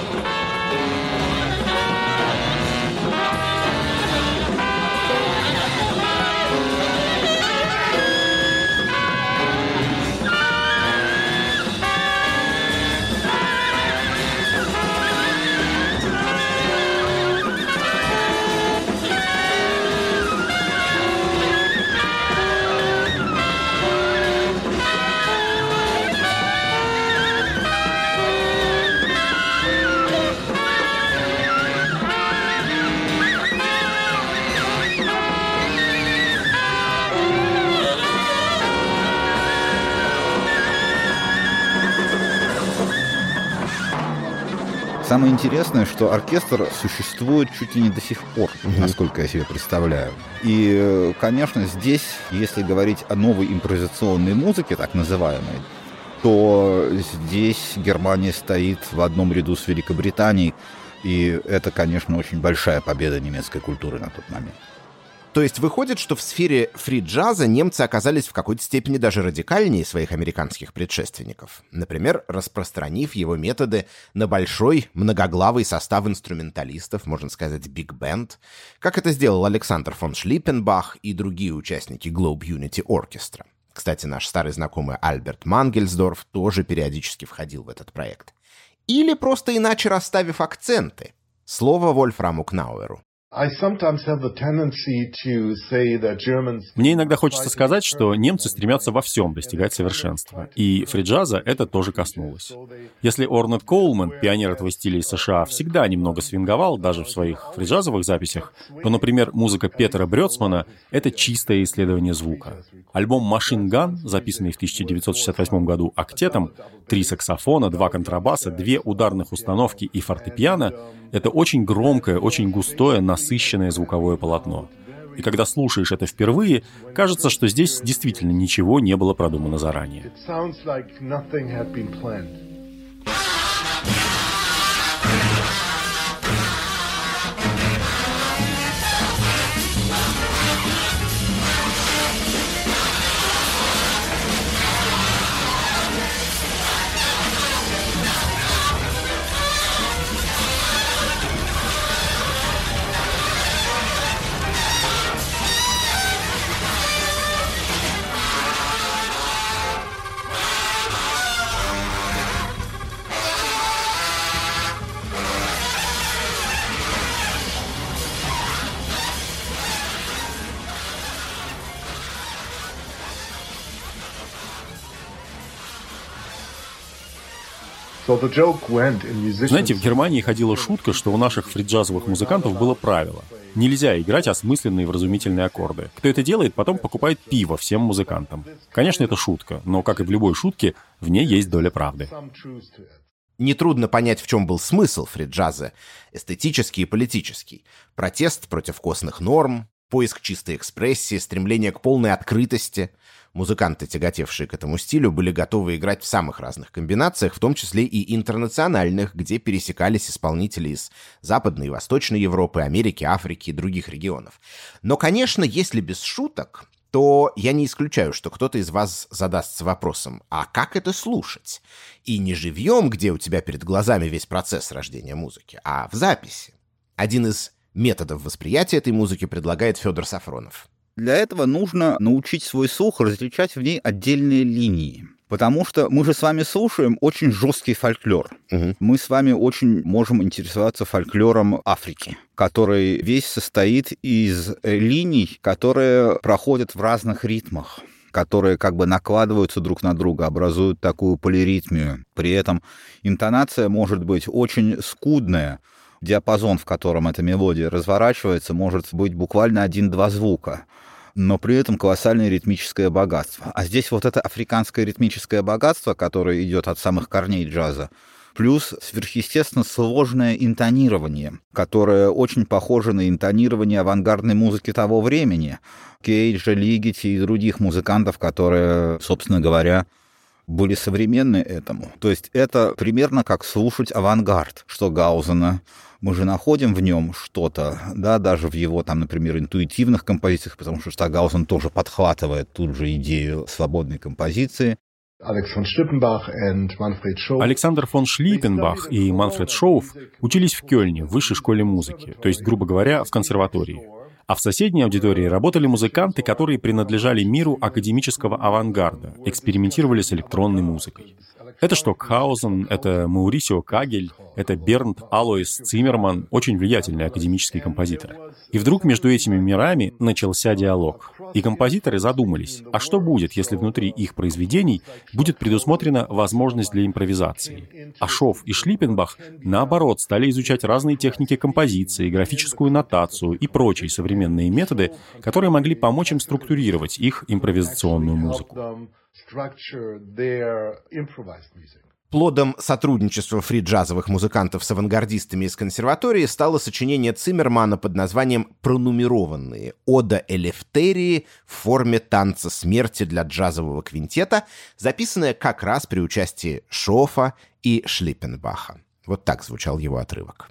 Самое интересное, что оркестр существует чуть ли не до сих пор, угу. насколько я себе представляю. И, конечно, здесь, если говорить о новой импровизационной музыке, так называемой, то здесь Германия стоит в одном ряду с Великобританией, и это, конечно, очень большая победа немецкой культуры на тот момент. То есть выходит, что в сфере фри-джаза немцы оказались в какой-то степени даже радикальнее своих американских предшественников. Например, распространив его методы на большой многоглавый состав инструменталистов, можно сказать, биг-бенд, как это сделал Александр фон Шлиппенбах и другие участники Globe Unity Orchestra. Кстати, наш старый знакомый Альберт Мангельсдорф тоже периодически входил в этот проект. Или просто иначе расставив акценты. Слово Вольфраму Кнауэру. Мне иногда хочется сказать, что немцы стремятся во всем достигать совершенства. И фриджаза это тоже коснулось. Если Орнет Коулман, пионер этого стиля из США, всегда немного свинговал, даже в своих фриджазовых записях, то, например, музыка Петера Брёцмана — это чистое исследование звука. Альбом «Машин Ган», записанный в 1968 году октетом, три саксофона, два контрабаса, две ударных установки и фортепиано — это очень громкое, очень густое, насыщенное звуковое полотно. И когда слушаешь это впервые, кажется, что здесь действительно ничего не было продумано заранее. Знаете, в Германии ходила шутка, что у наших фриджазовых музыкантов было правило. Нельзя играть осмысленные вразумительные аккорды. Кто это делает, потом покупает пиво всем музыкантам. Конечно, это шутка, но, как и в любой шутке, в ней есть доля правды. Нетрудно понять, в чем был смысл фриджаза. Эстетический и политический. Протест против костных норм, поиск чистой экспрессии, стремление к полной открытости. Музыканты, тяготевшие к этому стилю, были готовы играть в самых разных комбинациях, в том числе и интернациональных, где пересекались исполнители из Западной и Восточной Европы, Америки, Африки и других регионов. Но, конечно, если без шуток, то я не исключаю, что кто-то из вас задастся вопросом, а как это слушать? И не живьем, где у тебя перед глазами весь процесс рождения музыки, а в записи. Один из методов восприятия этой музыки предлагает Федор Сафронов. Для этого нужно научить свой слух различать в ней отдельные линии. Потому что мы же с вами слушаем очень жесткий фольклор. Угу. Мы с вами очень можем интересоваться фольклором Африки, который весь состоит из линий, которые проходят в разных ритмах которые как бы накладываются друг на друга, образуют такую полиритмию. При этом интонация может быть очень скудная, диапазон, в котором эта мелодия разворачивается, может быть буквально один-два звука но при этом колоссальное ритмическое богатство. А здесь вот это африканское ритмическое богатство, которое идет от самых корней джаза, плюс сверхъестественно сложное интонирование, которое очень похоже на интонирование авангардной музыки того времени. Кейджа, Лигити и других музыкантов, которые, собственно говоря, были современны этому. То есть это примерно как слушать авангард, что Гаузена, мы же находим в нем что-то, да, даже в его, там, например, интуитивных композициях, потому что Штагаузен тоже подхватывает тут же идею свободной композиции. Александр фон Шлиппенбах и Манфред Шоуф учились в Кёльне, в высшей школе музыки, то есть, грубо говоря, в консерватории. А в соседней аудитории работали музыканты, которые принадлежали миру академического авангарда, экспериментировали с электронной музыкой. Это Штокхаузен, это Маурисио Кагель, это Бернт Алоис Циммерман, очень влиятельный академический композитор. И вдруг между этими мирами начался диалог. И композиторы задумались, а что будет, если внутри их произведений будет предусмотрена возможность для импровизации? А Шов и Шлиппенбах, наоборот, стали изучать разные техники композиции, графическую нотацию и прочие современные методы, которые могли помочь им структурировать их импровизационную музыку. Плодом сотрудничества фри-джазовых музыкантов с авангардистами из консерватории стало сочинение Циммермана под названием «Пронумерованные. Ода Элефтерии в форме танца смерти для джазового квинтета», записанное как раз при участии Шофа и Шлиппенбаха. Вот так звучал его отрывок.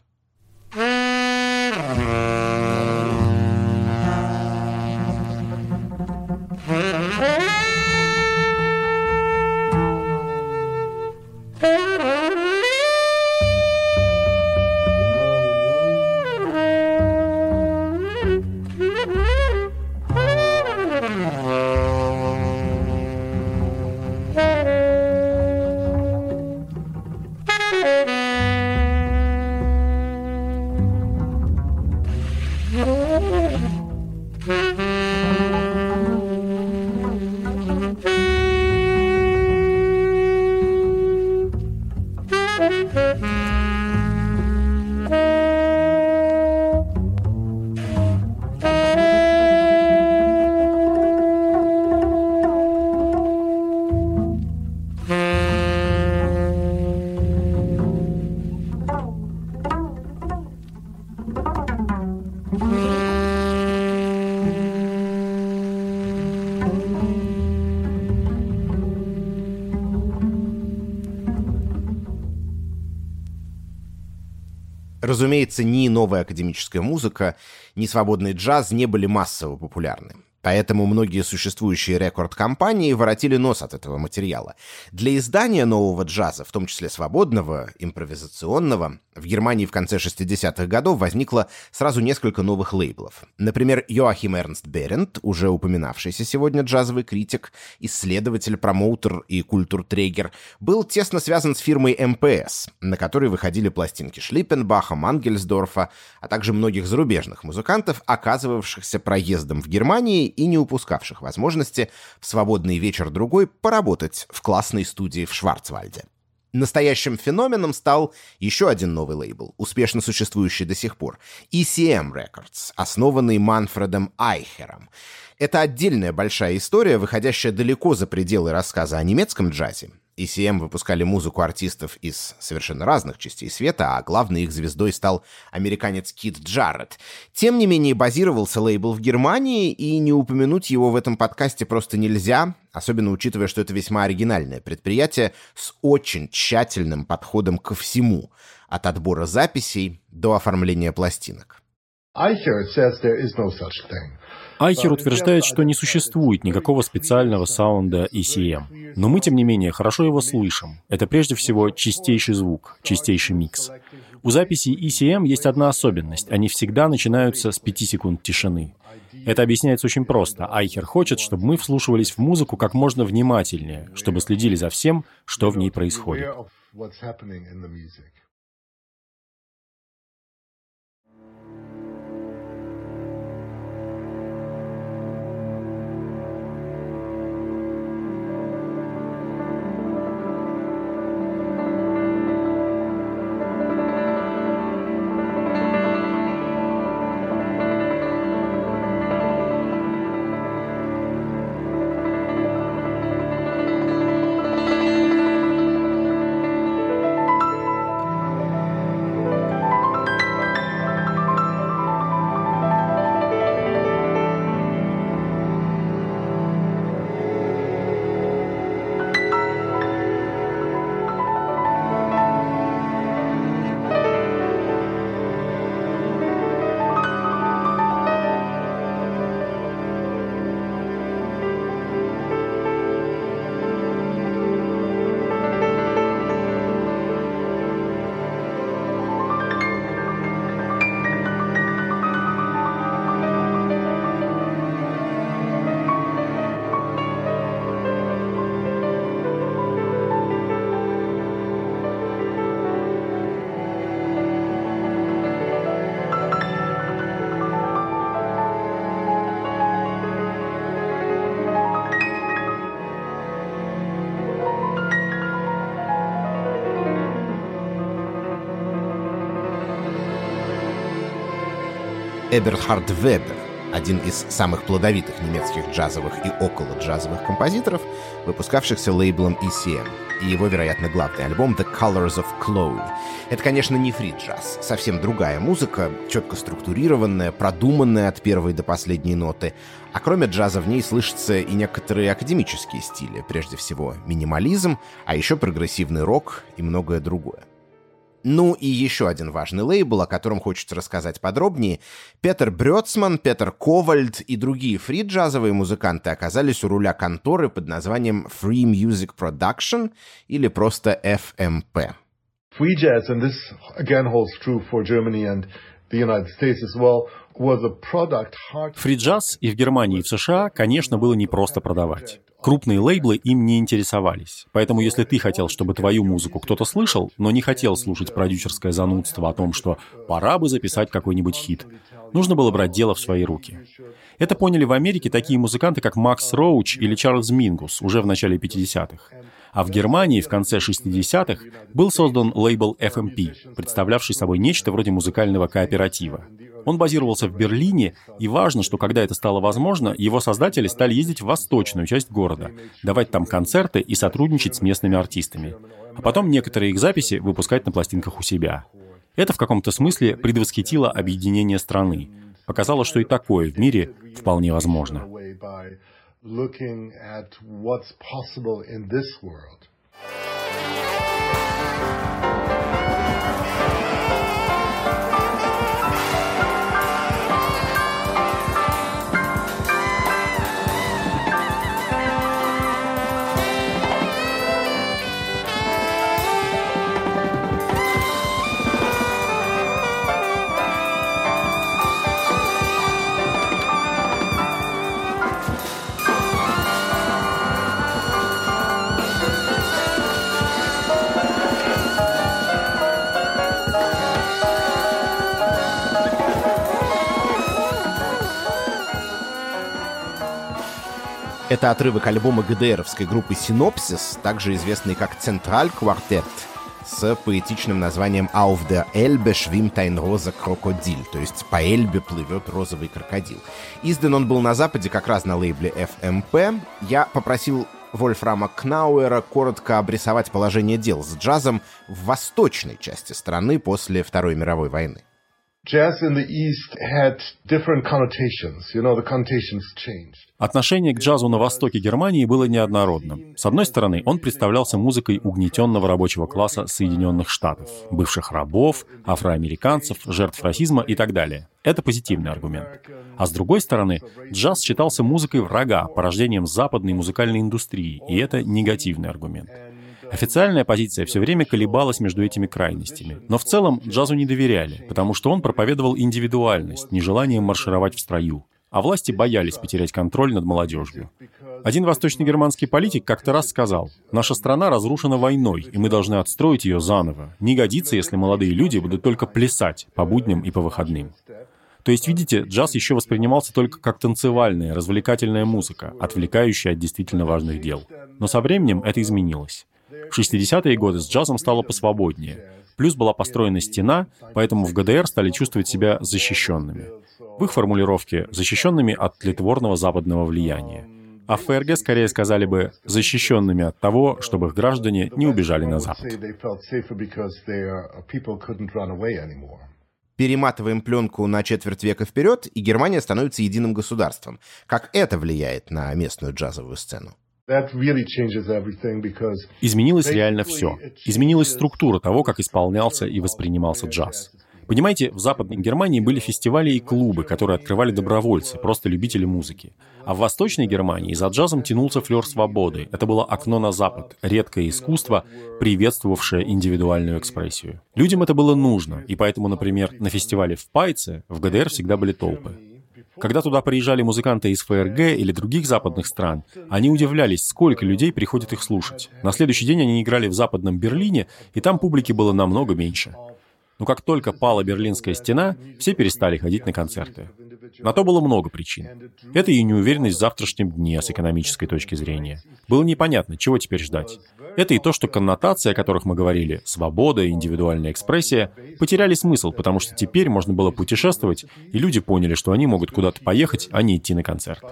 Разумеется, ни новая академическая музыка, ни свободный джаз не были массово популярны. Поэтому многие существующие рекорд-компании воротили нос от этого материала. Для издания нового джаза, в том числе свободного, импровизационного, в Германии в конце 60-х годов возникло сразу несколько новых лейблов. Например, Йоахим Эрнст Берент, уже упоминавшийся сегодня джазовый критик, исследователь, промоутер и культуртрегер, был тесно связан с фирмой МПС, на которой выходили пластинки Шлиппенбаха, Мангельсдорфа, а также многих зарубежных музыкантов, оказывавшихся проездом в Германии и не упускавших возможности в свободный вечер-другой поработать в классной студии в Шварцвальде. Настоящим феноменом стал еще один новый лейбл, успешно существующий до сих пор — ECM Records, основанный Манфредом Айхером. Это отдельная большая история, выходящая далеко за пределы рассказа о немецком джазе. ECM выпускали музыку артистов из совершенно разных частей света, а главной их звездой стал американец Кит Джаррет. Тем не менее, базировался лейбл в Германии, и не упомянуть его в этом подкасте просто нельзя, особенно учитывая, что это весьма оригинальное предприятие с очень тщательным подходом ко всему, от отбора записей до оформления пластинок. I hear it says there is no such thing. Айхер утверждает, что не существует никакого специального саунда ECM. Но мы, тем не менее, хорошо его слышим. Это прежде всего чистейший звук, чистейший микс. У записей ECM есть одна особенность. Они всегда начинаются с 5 секунд тишины. Это объясняется очень просто. Айхер хочет, чтобы мы вслушивались в музыку как можно внимательнее, чтобы следили за всем, что в ней происходит. Эберхард Вебер, один из самых плодовитых немецких джазовых и около джазовых композиторов, выпускавшихся лейблом ECM, и его, вероятно, главный альбом The Colors of Chloe. Это, конечно, не фри-джаз, совсем другая музыка, четко структурированная, продуманная от первой до последней ноты, а кроме джаза в ней слышатся и некоторые академические стили, прежде всего минимализм, а еще прогрессивный рок и многое другое. Ну и еще один важный лейбл, о котором хочется рассказать подробнее. Петер Брёцман, Петер Ковальд и другие фри-джазовые музыканты оказались у руля конторы под названием Free Music Production или просто FMP. Free jazz, and this again holds true for Germany and the United States as well, Фриджаз и в Германии, и в США, конечно, было не просто продавать. Крупные лейблы им не интересовались. Поэтому если ты хотел, чтобы твою музыку кто-то слышал, но не хотел слушать продюсерское занудство о том, что пора бы записать какой-нибудь хит, нужно было брать дело в свои руки. Это поняли в Америке такие музыканты, как Макс Роуч или Чарльз Мингус уже в начале 50-х. А в Германии в конце 60-х был создан лейбл FMP, представлявший собой нечто вроде музыкального кооператива. Он базировался в Берлине, и важно, что когда это стало возможно, его создатели стали ездить в восточную часть города, давать там концерты и сотрудничать с местными артистами. А потом некоторые их записи выпускать на пластинках у себя. Это в каком-то смысле предвосхитило объединение страны. Показало, что и такое в мире вполне возможно. Looking at what's possible in this world. Это отрывок альбома ГДРовской группы «Синопсис», также известный как «Централь Квартет», с поэтичным названием «Auf der Elbe schwimmt ein rosa Krokodil», то есть «По Эльбе плывет розовый крокодил». Издан он был на Западе как раз на лейбле FMP. Я попросил Вольфрама Кнауэра коротко обрисовать положение дел с джазом в восточной части страны после Второй мировой войны. Jazz in the East had different connotations. You know, the connotations changed. Отношение к джазу на востоке Германии было неоднородным. С одной стороны, он представлялся музыкой угнетенного рабочего класса Соединенных Штатов, бывших рабов, афроамериканцев, жертв расизма и так далее. Это позитивный аргумент. А с другой стороны, джаз считался музыкой врага, порождением западной музыкальной индустрии, и это негативный аргумент. Официальная позиция все время колебалась между этими крайностями. Но в целом джазу не доверяли, потому что он проповедовал индивидуальность, нежелание маршировать в строю а власти боялись потерять контроль над молодежью. Один восточно-германский политик как-то раз сказал, «Наша страна разрушена войной, и мы должны отстроить ее заново. Не годится, если молодые люди будут только плясать по будням и по выходным». То есть, видите, джаз еще воспринимался только как танцевальная, развлекательная музыка, отвлекающая от действительно важных дел. Но со временем это изменилось. В 60-е годы с джазом стало посвободнее. Плюс была построена стена, поэтому в ГДР стали чувствовать себя защищенными в их формулировке защищенными от тлетворного западного влияния. А в ФРГ скорее сказали бы защищенными от того, чтобы их граждане не убежали на Запад. Перематываем пленку на четверть века вперед, и Германия становится единым государством. Как это влияет на местную джазовую сцену? Изменилось реально все. Изменилась структура того, как исполнялся и воспринимался джаз. Понимаете, в Западной Германии были фестивали и клубы, которые открывали добровольцы, просто любители музыки. А в Восточной Германии за джазом тянулся флер свободы. Это было окно на Запад, редкое искусство, приветствовавшее индивидуальную экспрессию. Людям это было нужно, и поэтому, например, на фестивале в Пайце в ГДР всегда были толпы. Когда туда приезжали музыканты из ФРГ или других западных стран, они удивлялись, сколько людей приходит их слушать. На следующий день они играли в западном Берлине, и там публики было намного меньше. Но как только пала Берлинская стена, все перестали ходить на концерты. На то было много причин. Это и неуверенность в завтрашнем дне с экономической точки зрения. Было непонятно, чего теперь ждать. Это и то, что коннотации, о которых мы говорили, свобода и индивидуальная экспрессия, потеряли смысл, потому что теперь можно было путешествовать, и люди поняли, что они могут куда-то поехать, а не идти на концерт.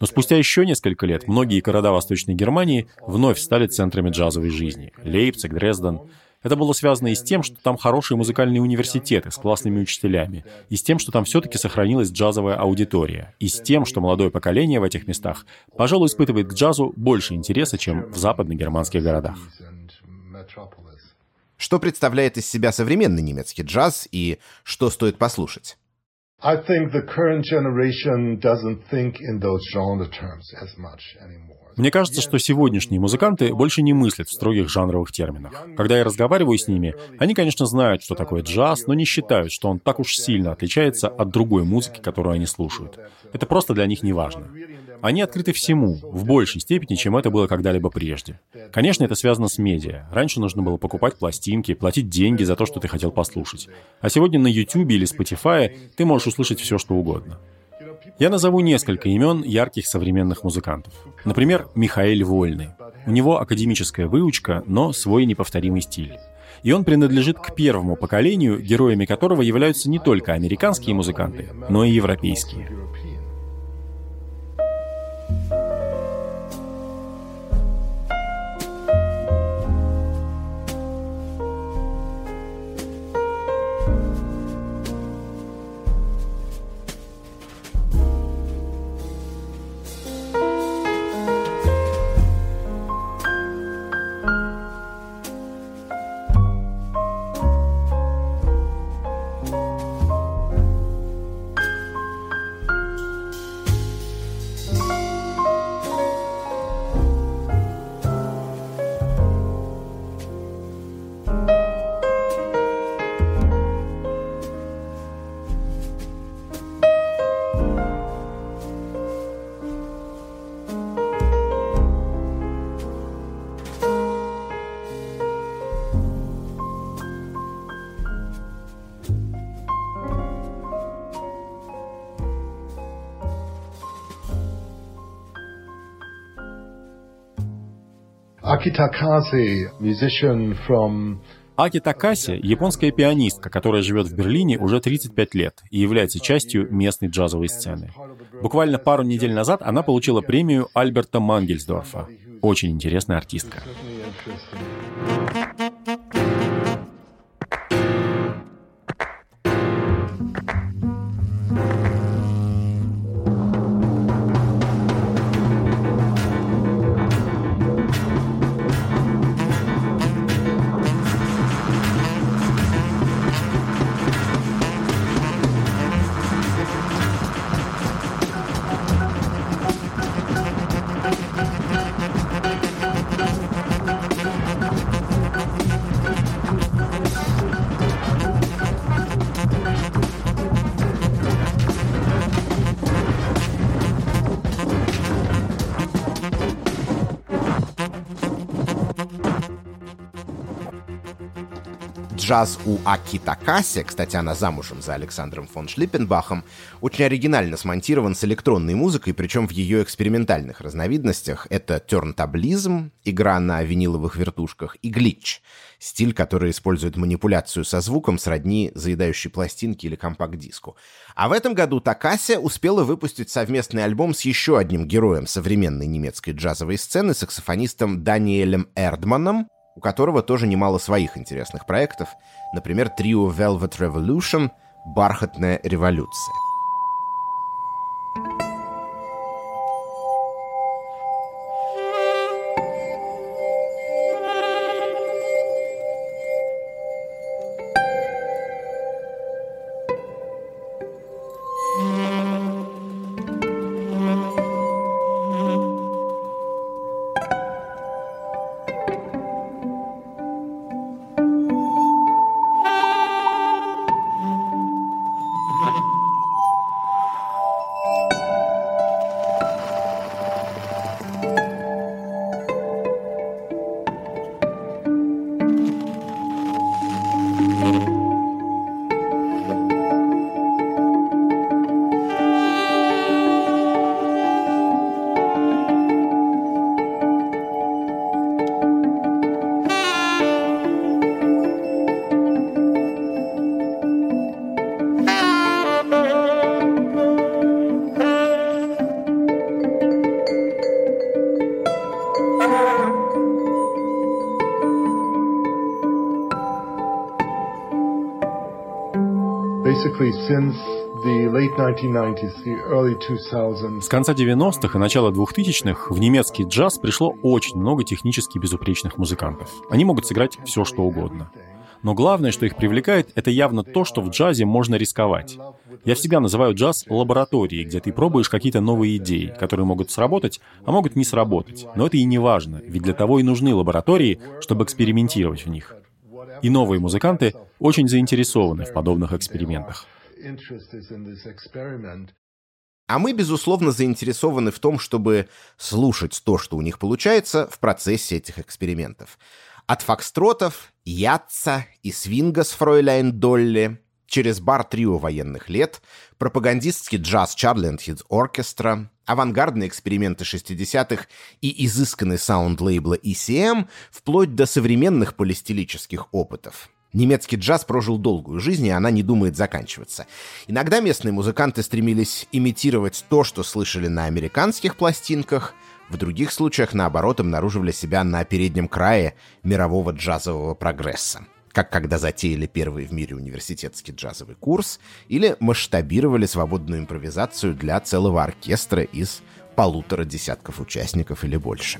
Но спустя еще несколько лет многие города Восточной Германии вновь стали центрами джазовой жизни. Лейпциг, Дрезден. Это было связано и с тем, что там хорошие музыкальные университеты с классными учителями, и с тем, что там все-таки сохранилась джазовая аудитория, и с тем, что молодое поколение в этих местах, пожалуй, испытывает к джазу больше интереса, чем в западно-германских городах. Что представляет из себя современный немецкий джаз и что стоит послушать? I think the current generation doesn't think in those genre terms as much anymore. Мне кажется, что сегодняшние музыканты больше не мыслят в строгих жанровых терминах. Когда я разговариваю с ними, они, конечно, знают, что такое джаз, но не считают, что он так уж сильно отличается от другой музыки, которую они слушают. Это просто для них не важно. Они открыты всему, в большей степени, чем это было когда-либо прежде. Конечно, это связано с медиа. Раньше нужно было покупать пластинки, платить деньги за то, что ты хотел послушать. А сегодня на YouTube или Spotify ты можешь услышать все, что угодно. Я назову несколько имен ярких современных музыкантов. Например, Михаэль Вольный. У него академическая выучка, но свой неповторимый стиль. И он принадлежит к первому поколению, героями которого являются не только американские музыканты, но и европейские. Akitakase, musician from Аки Такаси — японская пианистка, которая живет в Берлине уже 35 лет и является частью местной джазовой сцены. Буквально пару недель назад она получила премию Альберта Мангельсдорфа. Очень интересная артистка. Джаз у Аки Такаси, кстати, она замужем за Александром фон Шлиппенбахом, очень оригинально смонтирован с электронной музыкой, причем в ее экспериментальных разновидностях. Это тернтаблизм, игра на виниловых вертушках, и глич, стиль, который использует манипуляцию со звуком сродни заедающей пластинки или компакт-диску. А в этом году Такаси успела выпустить совместный альбом с еще одним героем современной немецкой джазовой сцены, саксофонистом Даниэлем Эрдманом, у которого тоже немало своих интересных проектов, например, трио Velvet Revolution «Бархатная революция». С конца 90-х и начала 2000-х в немецкий джаз пришло очень много технически безупречных музыкантов. Они могут сыграть все, что угодно. Но главное, что их привлекает, это явно то, что в джазе можно рисковать. Я всегда называю джаз лабораторией, где ты пробуешь какие-то новые идеи, которые могут сработать, а могут не сработать. Но это и не важно, ведь для того и нужны лаборатории, чтобы экспериментировать в них. И новые музыканты очень заинтересованы в подобных экспериментах. А мы, безусловно, заинтересованы в том, чтобы слушать то, что у них получается в процессе этих экспериментов. От фокстротов, ятца и свинга с фройляйн Долли, через бар-трио военных лет, пропагандистский джаз Хитс Оркестра, авангардные эксперименты 60-х и изысканный саунд лейбла ECM, вплоть до современных полистилических опытов. Немецкий джаз прожил долгую жизнь, и она не думает заканчиваться. Иногда местные музыканты стремились имитировать то, что слышали на американских пластинках, в других случаях, наоборот, обнаруживали себя на переднем крае мирового джазового прогресса как когда затеяли первый в мире университетский джазовый курс, или масштабировали свободную импровизацию для целого оркестра из полутора десятков участников или больше.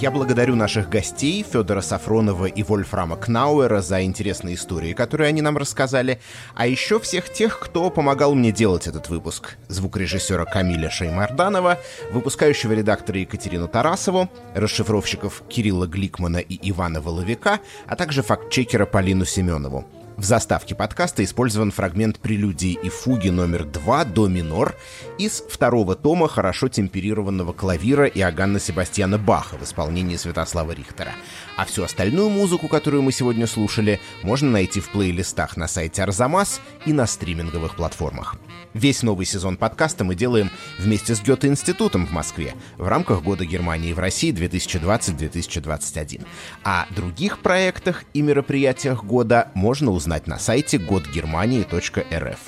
Я благодарю наших гостей Федора Сафронова и Вольфрама Кнауэра за интересные истории, которые они нам рассказали, а еще всех тех, кто помогал мне делать этот выпуск. Звукорежиссера Камиля Шеймарданова, выпускающего редактора Екатерину Тарасову, расшифровщиков Кирилла Гликмана и Ивана Воловика, а также фактчекера Полину Семенову. В заставке подкаста использован фрагмент прелюдии и фуги номер 2 до минор из второго тома хорошо темперированного клавира Иоганна Себастьяна Баха в исполнении Святослава Рихтера. А всю остальную музыку, которую мы сегодня слушали, можно найти в плейлистах на сайте Арзамас и на стриминговых платформах. Весь новый сезон подкаста мы делаем вместе с Гёте-институтом в Москве в рамках Года Германии в России 2020-2021. О других проектах и мероприятиях года можно узнать на сайте годгермании.рф.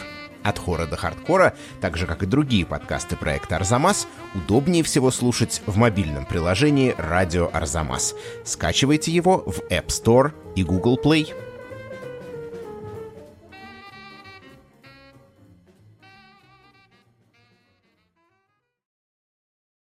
От хора до хардкора, так же как и другие подкасты проекта Арзамас, удобнее всего слушать в мобильном приложении «Радио Арзамас». Скачивайте его в App Store и Google Play.